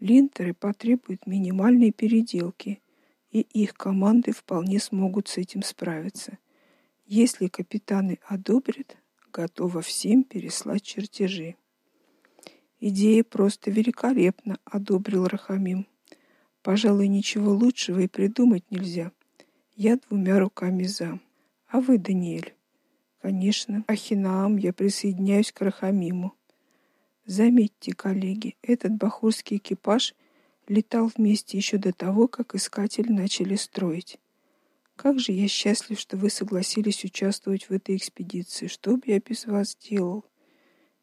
Линтеры потребуют минимальной переделки, и их команды вполне смогут с этим справиться. Если капитаны одобрят, готова всем переслать чертежи. Идея просто великолепна, одобрил Рахамим. Пожалуй, ничего лучшего и придумать нельзя. Я двумя руками за. А вы, Даниэль? Конечно, Ахинаам, я присоединяюсь к Рахамиму. Заметьте, коллеги, этот бахурский экипаж летал вместе еще до того, как искатель начали строить. Как же я счастлив, что вы согласились участвовать в этой экспедиции. Что бы я без вас делал?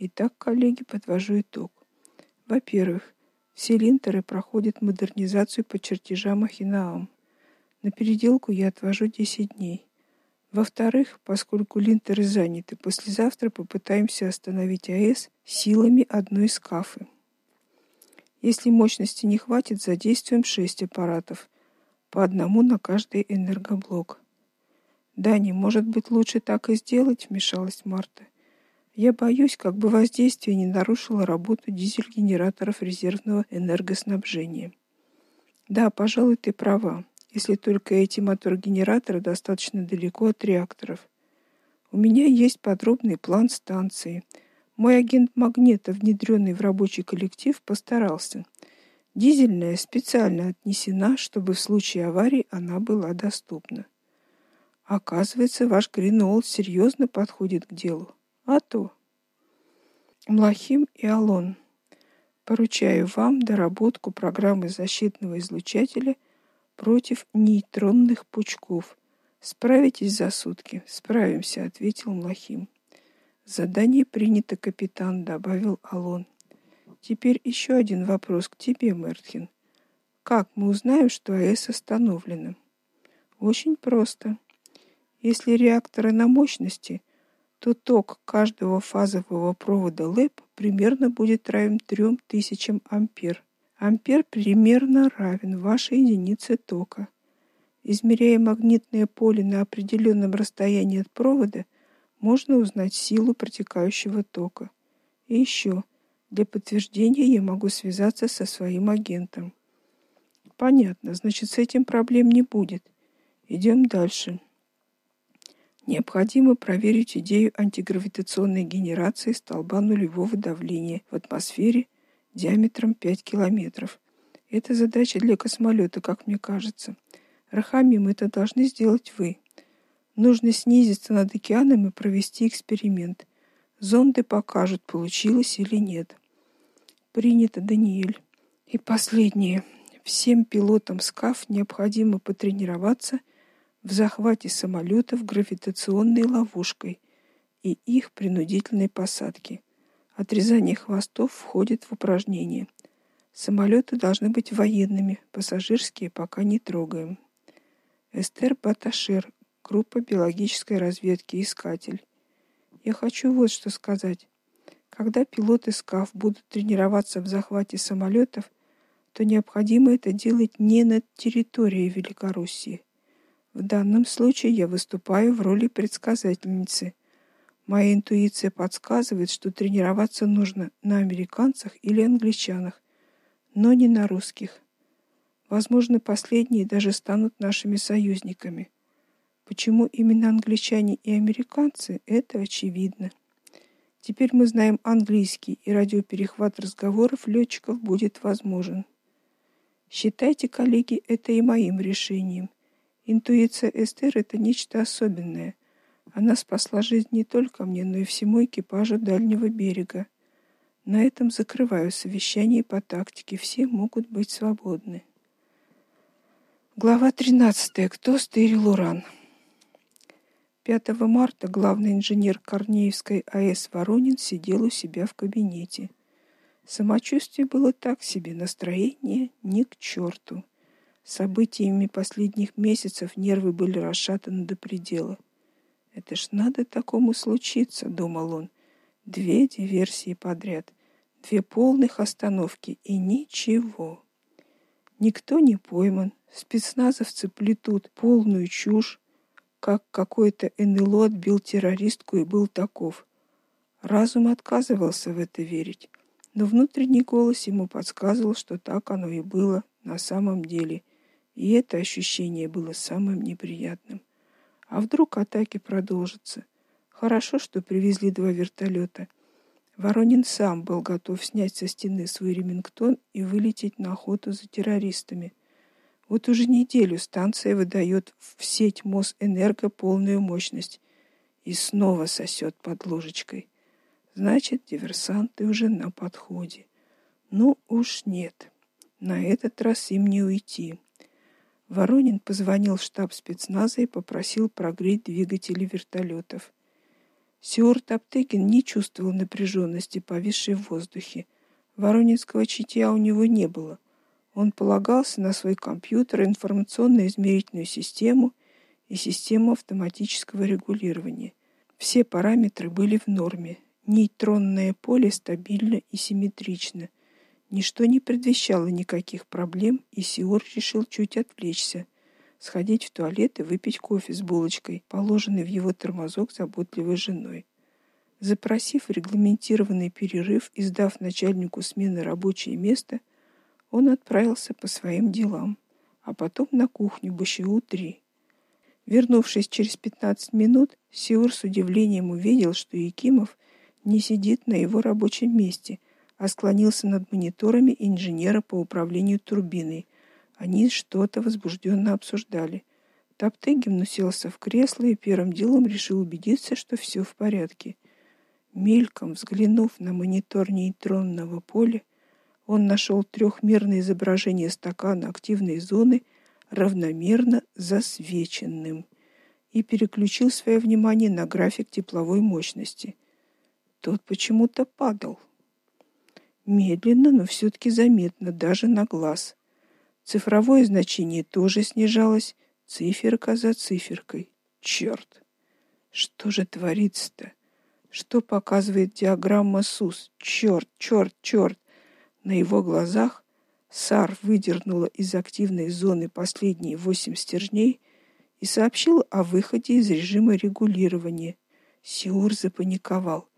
Итак, коллеги, подвожу итог. Во-первых, все линтеры проходят модернизацию по чертежам Ахинаам. На переделку я отвожу 10 дней. Во-вторых, поскольку линтеры заняты, послезавтра попытаемся остановить АЭС силами одной скафы. Если мощности не хватит, задействуем шесть аппаратов, по одному на каждый энергоблок. Дани, может быть, лучше так и сделать, вмешалась Марта. Я боюсь, как бы воздействие не нарушило работу дизель-генераторов резервного энергоснабжения. Да, пожалуй, ты права если только эти мотор-генераторы достаточно далеко от реакторов. У меня есть подробный план станции. Мой агент Магнета, внедренный в рабочий коллектив, постарался. Дизельная специально отнесена, чтобы в случае аварии она была доступна. Оказывается, ваш Гринолд серьезно подходит к делу. А то Млахим и Алон. Поручаю вам доработку программы защитного излучателя – против нейтронных пучков. Справитесь за сутки. Справимся, ответил Млахим. Задание принято, капитан, добавил Алон. Теперь еще один вопрос к тебе, Мертхин. Как мы узнаем, что АЭС остановлена? Очень просто. Если реакторы на мощности, то ток каждого фазового провода ЛЭП примерно будет равен 3000 ампер. Ампер примерно равен вашей единице тока. Измеряя магнитное поле на определенном расстоянии от провода, можно узнать силу протекающего тока. И еще, для подтверждения я могу связаться со своим агентом. Понятно, значит, с этим проблем не будет. Идем дальше. Необходимо проверить идею антигравитационной генерации столба нулевого давления в атмосфере диаметром 5 километров. Это задача для космолета, как мне кажется. Рахамим, это должны сделать вы. Нужно снизиться над океаном и провести эксперимент. Зонды покажут, получилось или нет. Принято, Даниэль. И последнее. Всем пилотам СКАФ необходимо потренироваться в захвате самолетов гравитационной ловушкой и их принудительной посадке. Отрезание хвостов входит в упражнение. Самолеты должны быть военными, пассажирские пока не трогаем. Эстер Баташер, группа биологической разведки Искатель. Я хочу вот что сказать. Когда пилоты СКАФ будут тренироваться в захвате самолетов, то необходимо это делать не на территории Великороссии. В данном случае я выступаю в роли предсказательницы – Моя интуиция подсказывает, что тренироваться нужно на американцах или англичанах, но не на русских. Возможно, последние даже станут нашими союзниками. Почему именно англичане и американцы это очевидно. Теперь мы знаем английский, и радиоперехват разговоров летчиков будет возможен. Считайте, коллеги, это и моим решением. Интуиция Эстер это нечто особенное. Она спасла жизнь не только мне, но и всему экипажу дальнего берега. На этом закрываю совещание по тактике. Все могут быть свободны. Глава 13. Кто стырил уран? 5 марта главный инженер Корнеевской АЭС Воронин сидел у себя в кабинете. Самочувствие было так себе, настроение ни к черту. Событиями последних месяцев нервы были расшатаны до предела. Это ж надо такому случиться, думал он. Две диверсии подряд, две полных остановки и ничего. Никто не пойман, спецназовцы плетут полную чушь, как какой-то НЛО отбил террористку и был таков. Разум отказывался в это верить, Но внутренний голос ему подсказывал, что так оно и было на самом деле, и это ощущение было самым неприятным. А вдруг атаки продолжатся? Хорошо, что привезли два вертолета. Воронин сам был готов снять со стены свой ремингтон и вылететь на охоту за террористами. Вот уже неделю станция выдает в сеть Мосэнерго полную мощность и снова сосет под ложечкой. Значит, диверсанты уже на подходе. Ну уж нет. На этот раз им не уйти. Воронин позвонил в штаб спецназа и попросил прогреть двигатели вертолетов. Сиур Таптыкин не чувствовал напряженности, повисшей в воздухе. Воронинского чутья у него не было. Он полагался на свой компьютер, информационно-измерительную систему и систему автоматического регулирования. Все параметры были в норме. Нейтронное поле стабильно и симметрично. Ничто не предвещало никаких проблем, и Сиор решил чуть отвлечься, сходить в туалет и выпить кофе с булочкой, положенной в его тормозок заботливой женой. Запросив регламентированный перерыв и сдав начальнику смены рабочее место, он отправился по своим делам, а потом на кухню БЩУ-3. Вернувшись через 15 минут, Сиур с удивлением увидел, что Якимов не сидит на его рабочем месте, а склонился над мониторами инженера по управлению турбиной. Они что-то возбужденно обсуждали. Топтыгин уселся в кресло и первым делом решил убедиться, что все в порядке. Мельком взглянув на монитор нейтронного поля, он нашел трехмерное изображение стакана активной зоны равномерно засвеченным и переключил свое внимание на график тепловой мощности – тот почему-то падал. Медленно, но все таки заметно даже на глаз. Цифровое значение тоже снижалось, циферка за циферкой. Черт! Что же творится-то? Что показывает диаграмма СУС? Черт, черт, черт! На его глазах САР выдернула из активной зоны последние восемь стержней и сообщила о выходе из режима регулирования. Сиур запаниковал.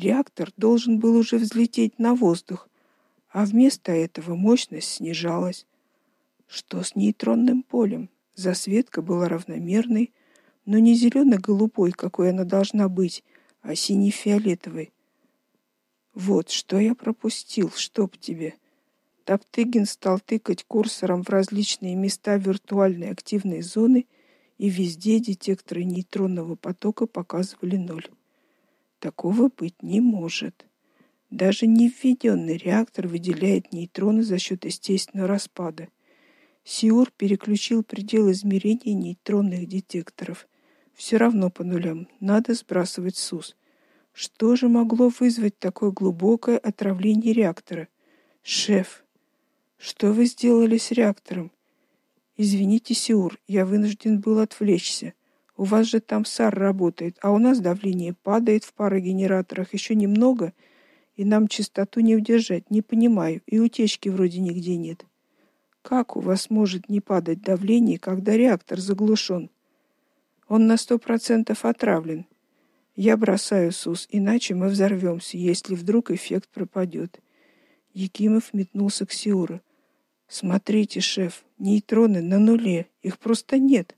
Реактор должен был уже взлететь на воздух, а вместо этого мощность снижалась. Что с нейтронным полем? Засветка была равномерной, но не зелено-голубой, какой она должна быть, а сине-фиолетовой. Вот что я пропустил, чтоб тебе. Топтыгин стал тыкать курсором в различные места виртуальной активной зоны, и везде детекторы нейтронного потока показывали ноль. Такого быть не может. Даже не введенный реактор выделяет нейтроны за счет естественного распада. Сиур переключил предел измерения нейтронных детекторов. Все равно по нулям. Надо сбрасывать СУС. Что же могло вызвать такое глубокое отравление реактора? Шеф, что вы сделали с реактором? Извините, Сиур, я вынужден был отвлечься. У вас же там САР работает, а у нас давление падает в парогенераторах еще немного, и нам частоту не удержать. Не понимаю, и утечки вроде нигде нет. Как у вас может не падать давление, когда реактор заглушен? Он на сто процентов отравлен. Я бросаю СУС, иначе мы взорвемся, если вдруг эффект пропадет. Якимов метнулся к Сиуру. Смотрите, шеф, нейтроны на нуле, их просто нет.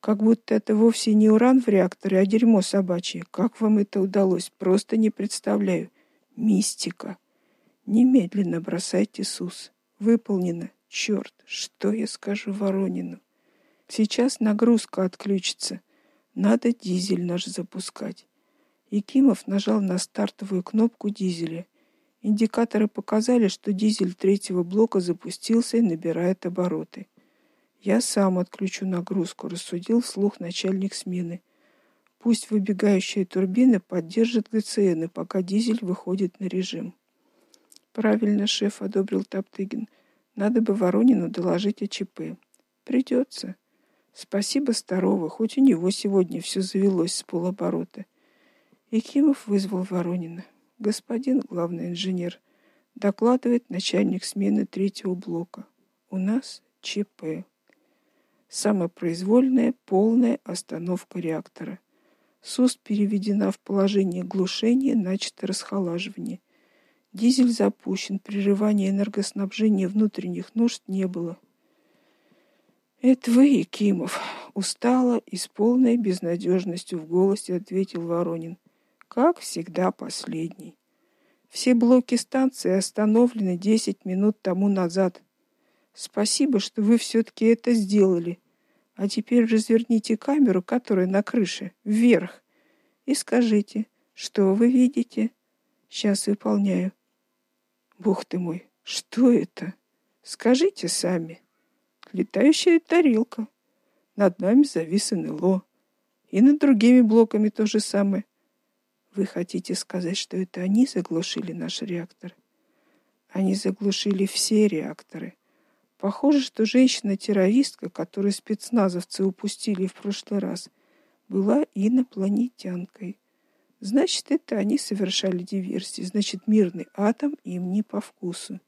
Как будто это вовсе не уран в реакторе, а дерьмо собачье. Как вам это удалось? Просто не представляю. Мистика. Немедленно бросайте СУС. Выполнено. Черт, что я скажу Воронину? Сейчас нагрузка отключится. Надо дизель наш запускать. Якимов нажал на стартовую кнопку дизеля. Индикаторы показали, что дизель третьего блока запустился и набирает обороты. Я сам отключу нагрузку, рассудил вслух начальник смены. Пусть выбегающие турбины поддержат ГЦН, пока дизель выходит на режим. Правильно, шеф одобрил Топтыгин. Надо бы Воронину доложить о ЧП. Придется. Спасибо Старову, хоть у него сегодня все завелось с полоборота. Якимов вызвал Воронина. Господин главный инженер докладывает начальник смены третьего блока. У нас ЧП самопроизвольная полная остановка реактора. СУС переведена в положение глушения, начато расхолаживание. Дизель запущен, прерывания энергоснабжения внутренних нужд не было. Это вы, Якимов, устало и с полной безнадежностью в голосе ответил Воронин. Как всегда, последний. Все блоки станции остановлены 10 минут тому назад. Спасибо, что вы все таки это сделали. А теперь разверните камеру, которая на крыше, вверх, и скажите, что вы видите. Сейчас выполняю. Бог ты мой, что это? Скажите сами. Летающая тарелка. Над нами завис НЛО. И над другими блоками то же самое. Вы хотите сказать, что это они заглушили наш реактор? Они заглушили все реакторы. Похоже, что женщина-террористка, которую спецназовцы упустили в прошлый раз, была инопланетянкой. Значит, это они совершали диверсии, значит, мирный атом им не по вкусу.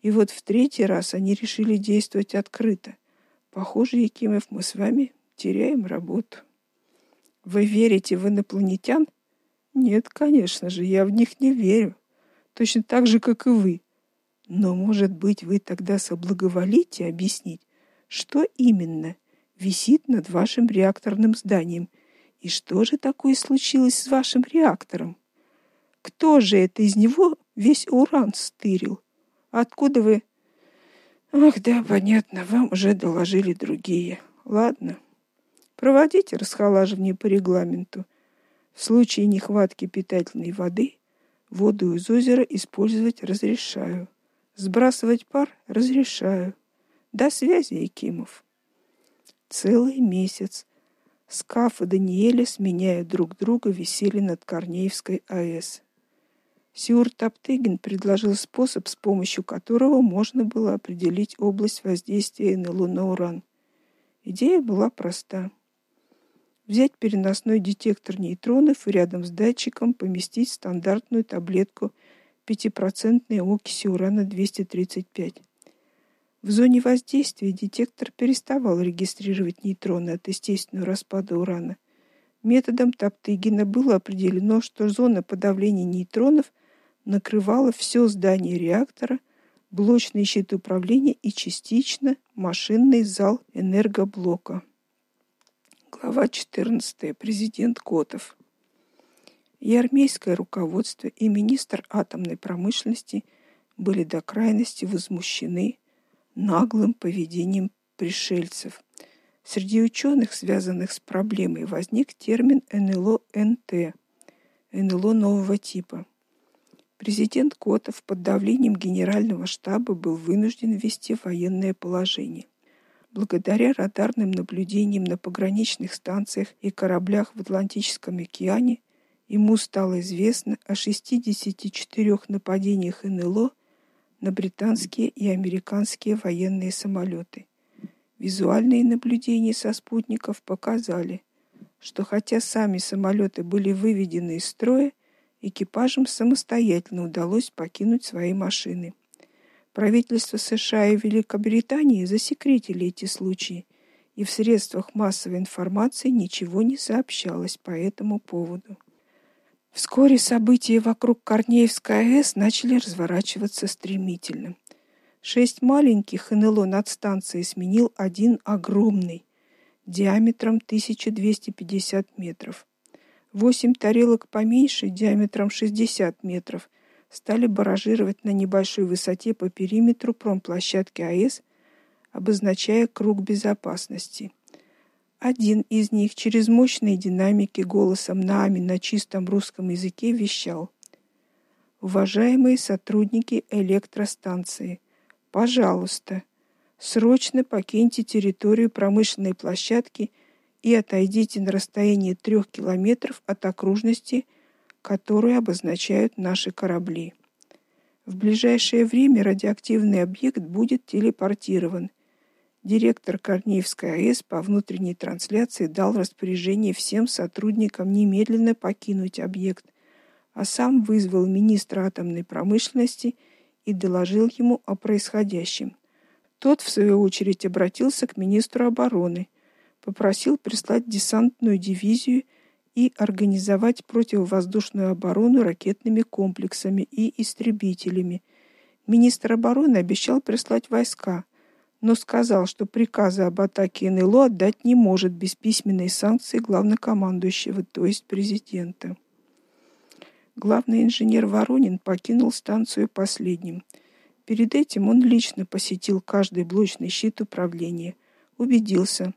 И вот в третий раз они решили действовать открыто. Похоже, Якимов, мы с вами теряем работу. Вы верите в инопланетян? Нет, конечно же, я в них не верю. Точно так же, как и вы. Но, может быть, вы тогда соблаговолите объяснить, что именно висит над вашим реакторным зданием и что же такое случилось с вашим реактором? Кто же это из него весь уран стырил? Откуда вы? Ах, да, понятно, вам уже доложили другие. Ладно. Проводите расхолаживание по регламенту. В случае нехватки питательной воды воду из озера использовать разрешаю. Сбрасывать пар разрешаю. До связи, Якимов. Целый месяц Скафы Даниэля, сменяя друг друга, висели над Корнеевской АЭС. Сиур Топтыгин предложил способ, с помощью которого можно было определить область воздействия НЛО на уран. Идея была проста. Взять переносной детектор нейтронов и рядом с датчиком поместить стандартную таблетку 5% окиси урана-235. В зоне воздействия детектор переставал регистрировать нейтроны от естественного распада урана. Методом Топтыгина было определено, что зона подавления нейтронов накрывала все здание реактора, блочный щит управления и частично машинный зал энергоблока. Глава 14. Президент Котов и армейское руководство, и министр атомной промышленности были до крайности возмущены наглым поведением пришельцев. Среди ученых, связанных с проблемой, возник термин НЛО-НТ НЛО нового типа. Президент Котов под давлением генерального штаба был вынужден ввести военное положение. Благодаря радарным наблюдениям на пограничных станциях и кораблях в Атлантическом океане Ему стало известно о 64 нападениях НЛО на британские и американские военные самолеты. Визуальные наблюдения со спутников показали, что хотя сами самолеты были выведены из строя, экипажам самостоятельно удалось покинуть свои машины. Правительства США и Великобритании засекретили эти случаи, и в средствах массовой информации ничего не сообщалось по этому поводу. Вскоре события вокруг Корнеевской АЭС начали разворачиваться стремительно. Шесть маленьких НЛО над станцией сменил один огромный, диаметром 1250 метров. Восемь тарелок поменьше, диаметром 60 метров, стали баражировать на небольшой высоте по периметру промплощадки АЭС, обозначая круг безопасности. Один из них через мощные динамики голосом нами на чистом русском языке вещал: Уважаемые сотрудники электростанции, пожалуйста, срочно покиньте территорию промышленной площадки и отойдите на расстояние трех километров от окружности, которую обозначают наши корабли. В ближайшее время радиоактивный объект будет телепортирован Директор Корнеевской АЭС по внутренней трансляции дал распоряжение всем сотрудникам немедленно покинуть объект, а сам вызвал министра атомной промышленности и доложил ему о происходящем. Тот в свою очередь обратился к министру обороны, попросил прислать десантную дивизию и организовать противовоздушную оборону ракетными комплексами и истребителями. Министр обороны обещал прислать войска, но сказал, что приказа об атаке НЛО отдать не может без письменной санкции главнокомандующего, то есть президента. Главный инженер Воронин покинул станцию последним. Перед этим он лично посетил каждый блочный щит управления, убедился,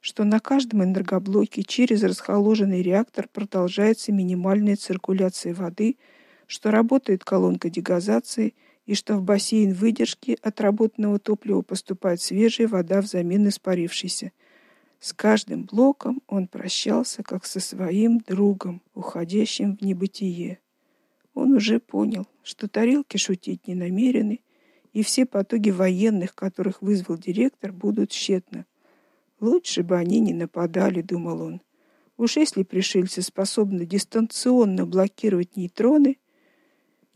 что на каждом энергоблоке через расхоложенный реактор продолжается минимальная циркуляция воды, что работает колонка дегазации и что в бассейн выдержки отработанного топлива поступает свежая вода взамен испарившейся. С каждым блоком он прощался как со своим другом, уходящим в небытие. Он уже понял, что тарелки шутить не намерены, и все потуги военных, которых вызвал директор, будут тщетны. Лучше бы они не нападали, думал он. Уж если пришельцы способны дистанционно блокировать нейтроны,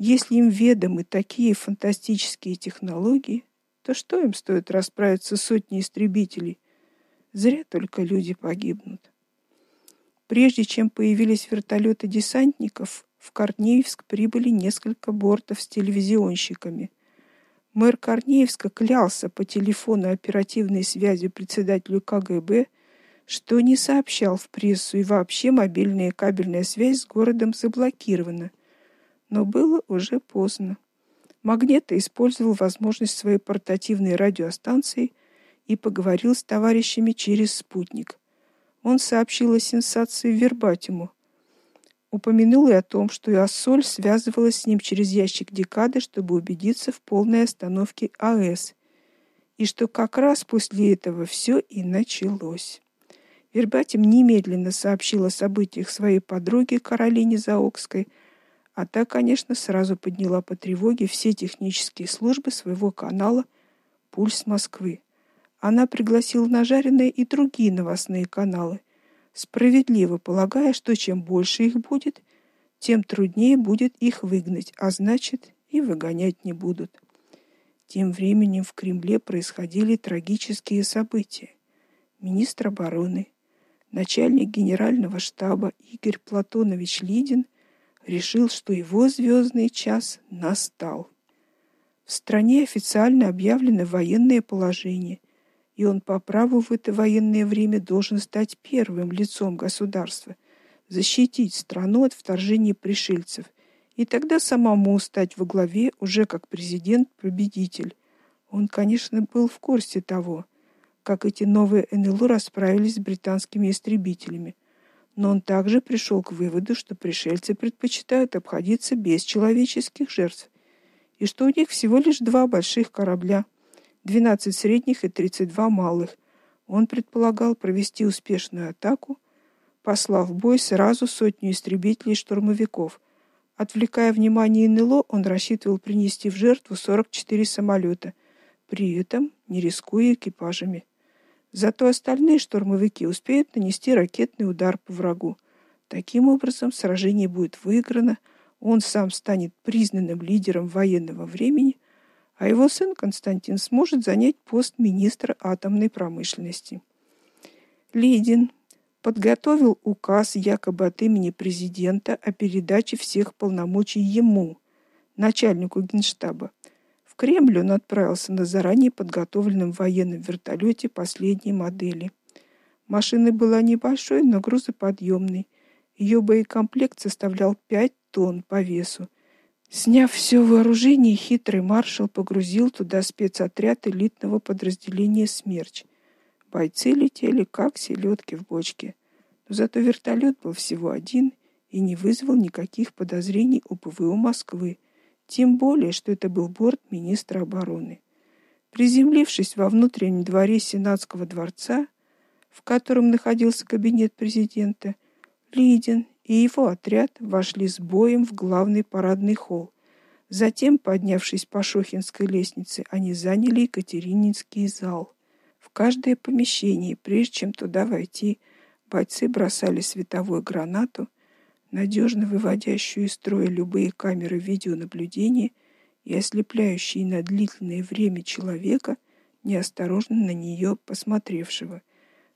если им ведомы такие фантастические технологии, то что им стоит расправиться с сотней истребителей? Зря только люди погибнут. Прежде чем появились вертолеты десантников, в Корнеевск прибыли несколько бортов с телевизионщиками. Мэр Корнеевска клялся по телефону оперативной связи председателю КГБ, что не сообщал в прессу и вообще мобильная кабельная связь с городом заблокирована. Но было уже поздно. Магнето использовал возможность своей портативной радиостанции и поговорил с товарищами через спутник. Он сообщил о сенсации Вербатиму, упомянул и о том, что Иоссоль связывалась с ним через ящик декады, чтобы убедиться в полной остановке АЭС, и что как раз после этого все и началось. Вербатим немедленно сообщила о событиях своей подруге Каролине Заокской, а та, конечно, сразу подняла по тревоге все технические службы своего канала Пульс Москвы. Она пригласила на жареное и другие новостные каналы – справедливо полагая, что чем больше их будет, тем труднее будет их выгнать, а значит, и выгонять не будут. Тем временем в Кремле происходили трагические события. Министр обороны, начальник генерального штаба Игорь Платонович Лидин решил, что его звездный час настал. В стране официально объявлено военное положение, и он по праву в это военное время должен стать первым лицом государства, защитить страну от вторжения пришельцев и тогда самому стать во главе уже как президент-победитель. Он, конечно, был в курсе того, как эти новые НЛО расправились с британскими истребителями, но он также пришел к выводу, что пришельцы предпочитают обходиться без человеческих жертв и что у них всего лишь два больших корабля – 12 средних и 32 малых. Он предполагал провести успешную атаку, послав в бой сразу сотню истребителей и штурмовиков. Отвлекая внимание НЛО, он рассчитывал принести в жертву 44 самолета, при этом не рискуя экипажами. Зато остальные штурмовики успеют нанести ракетный удар по врагу. Таким образом, сражение будет выиграно, он сам станет признанным лидером военного времени – а его сын Константин сможет занять пост министра атомной промышленности. Лидин подготовил указ якобы от имени президента о передаче всех полномочий ему, начальнику Генштаба. Кремль он отправился на заранее подготовленном военном вертолете последней модели. Машина была небольшой, но грузоподъемной. Ее боекомплект составлял 5 тонн по весу Сняв все вооружение, хитрый маршал погрузил туда спецотряд элитного подразделения Смерч. Бойцы летели как селедки в бочке. Но зато вертолет был всего один и не вызвал никаких подозрений у ПВО Москвы, тем более, что это был борт министра обороны. Приземлившись во внутреннем дворе Сенатского дворца, в котором находился кабинет президента, Лидин и его отряд вошли с боем в главный парадный холл. Затем, поднявшись по Шохинской лестнице, они заняли Екатерининский зал. В каждое помещение, прежде чем туда войти, бойцы бросали световую гранату, надежно выводящую из строя любые камеры видеонаблюдения и ослепляющие на длительное время человека, неосторожно на нее посмотревшего.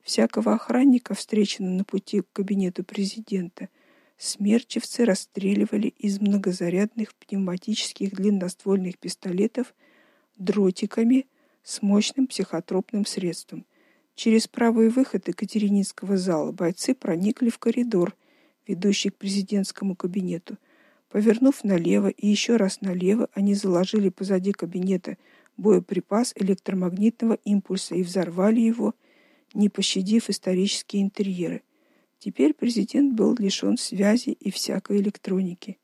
Всякого охранника, встреченного на пути к кабинету президента, смерчевцы расстреливали из многозарядных пневматических длинноствольных пистолетов дротиками с мощным психотропным средством. Через правый выход Екатерининского зала бойцы проникли в коридор, ведущий к президентскому кабинету. Повернув налево и еще раз налево, они заложили позади кабинета боеприпас электромагнитного импульса и взорвали его, не пощадив исторические интерьеры. Теперь президент был лишен связи и всякой электроники.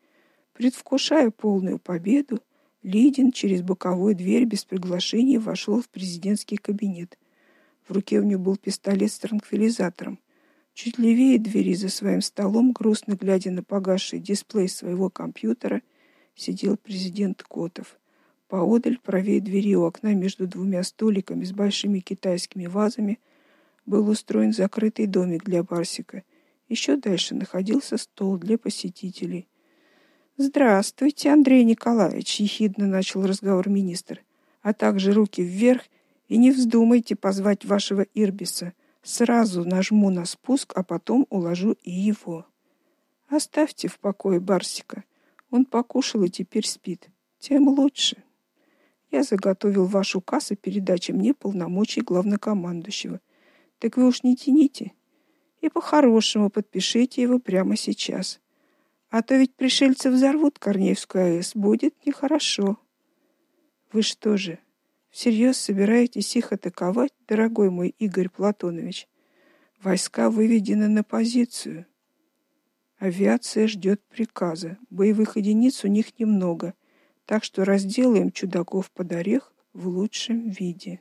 Предвкушая полную победу, Лидин через боковую дверь без приглашения вошел в президентский кабинет. В руке у него был пистолет с транквилизатором. Чуть левее двери за своим столом, грустно глядя на погасший дисплей своего компьютера, сидел президент Котов. Поодаль, правее двери у окна между двумя столиками с большими китайскими вазами, был устроен закрытый домик для Барсика. Еще дальше находился стол для посетителей. Здравствуйте, Андрей Николаевич, ехидно начал разговор министр. А также руки вверх и не вздумайте позвать вашего Ирбиса. Сразу нажму на спуск, а потом уложу и его. Оставьте в покое Барсика. Он покушал и теперь спит. Тем лучше. Я заготовил ваш указ о передаче мне полномочий главнокомандующего. Так вы уж не тяните. И по-хорошему подпишите его прямо сейчас. А то ведь пришельцы взорвут Корнеевскую АЭС, будет нехорошо. Вы что же, всерьез собираетесь их атаковать, дорогой мой Игорь Платонович? Войска выведены на позицию. Авиация ждет приказа. Боевых единиц у них немного так что разделаем чудаков под орех в лучшем виде.